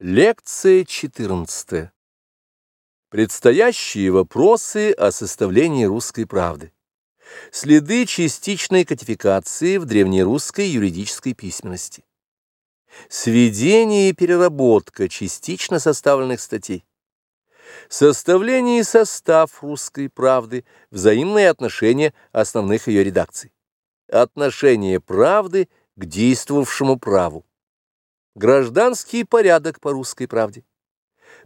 Лекция 14. Предстоящие вопросы о составлении русской правды. Следы частичной кодификации в древнерусской юридической письменности. Сведение и переработка частично составленных статей. Составление и состав русской правды, взаимные отношения основных ее редакций. Отношение правды к действовавшему праву. Гражданский порядок по русской правде.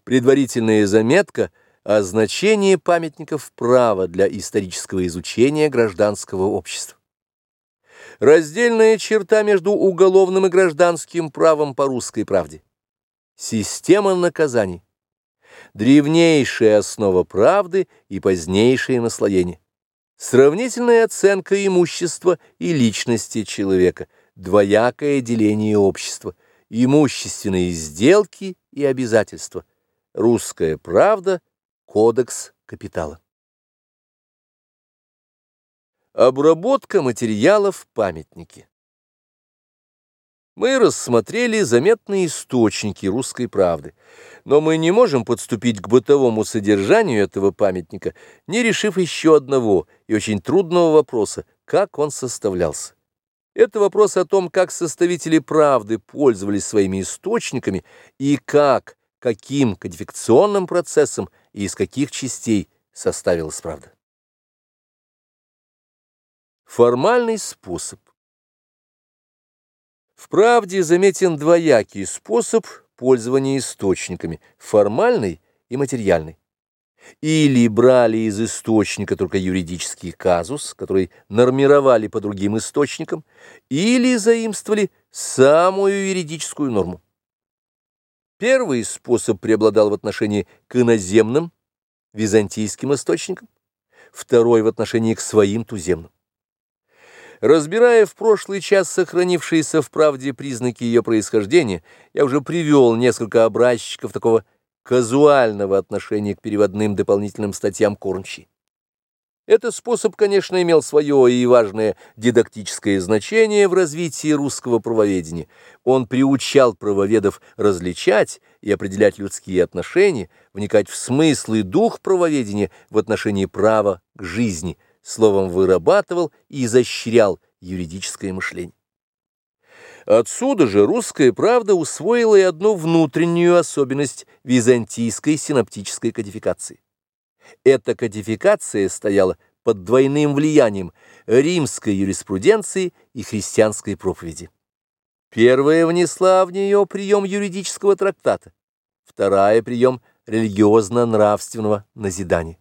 Предварительная заметка о значении памятников права для исторического изучения гражданского общества. Раздельная черта между уголовным и гражданским правом по русской правде. Система наказаний. Древнейшая основа правды и позднейшее наслоение. Сравнительная оценка имущества и личности человека. Двоякое деление общества – имущественные сделки и обязательства. Русская правда. Кодекс капитала. Обработка материалов памятники. Мы рассмотрели заметные источники русской правды, но мы не можем подступить к бытовому содержанию этого памятника, не решив еще одного и очень трудного вопроса, как он составлялся. Это вопрос о том, как составители правды пользовались своими источниками и как, каким кодификационным процессом и из каких частей составилась правда. Формальный способ. В правде заметен двоякий способ пользования источниками – формальный и материальный или брали из источника только юридический казус, который нормировали по другим источникам, или заимствовали самую юридическую норму. Первый способ преобладал в отношении к иноземным, византийским источникам, второй в отношении к своим туземным. Разбирая в прошлый час сохранившиеся в правде признаки ее происхождения, я уже привел несколько образчиков такого казуального отношения к переводным дополнительным статьям Корнчи. Этот способ, конечно, имел свое и важное дидактическое значение в развитии русского правоведения. Он приучал правоведов различать и определять людские отношения, вникать в смысл и дух правоведения в отношении права к жизни, словом, вырабатывал и изощрял юридическое мышление. Отсюда же русская правда усвоила и одну внутреннюю особенность византийской синоптической кодификации. Эта кодификация стояла под двойным влиянием римской юриспруденции и христианской проповеди. Первая внесла в нее прием юридического трактата, вторая – прием религиозно-нравственного назидания.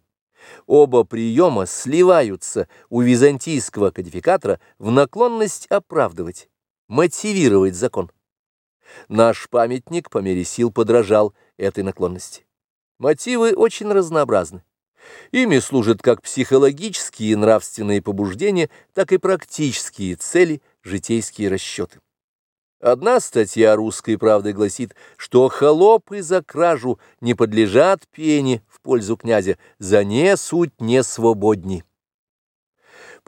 Оба приема сливаются у византийского кодификатора в наклонность оправдывать мотивировать закон. Наш памятник по мере сил подражал этой наклонности. Мотивы очень разнообразны. Ими служат как психологические и нравственные побуждения, так и практические цели, житейские расчеты. Одна статья русской правды гласит, что холопы за кражу не подлежат пене в пользу князя, за не суть не свободни.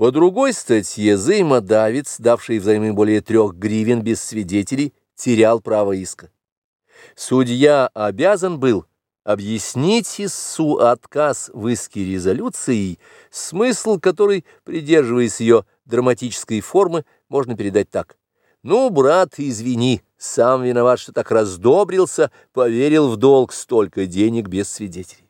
По другой статье взаимодавец, давший взаймы более трех гривен без свидетелей, терял право иска. Судья обязан был объяснить ИСУ отказ в иске резолюции, смысл которой, придерживаясь ее драматической формы, можно передать так. «Ну, брат, извини, сам виноват, что так раздобрился, поверил в долг столько денег без свидетелей».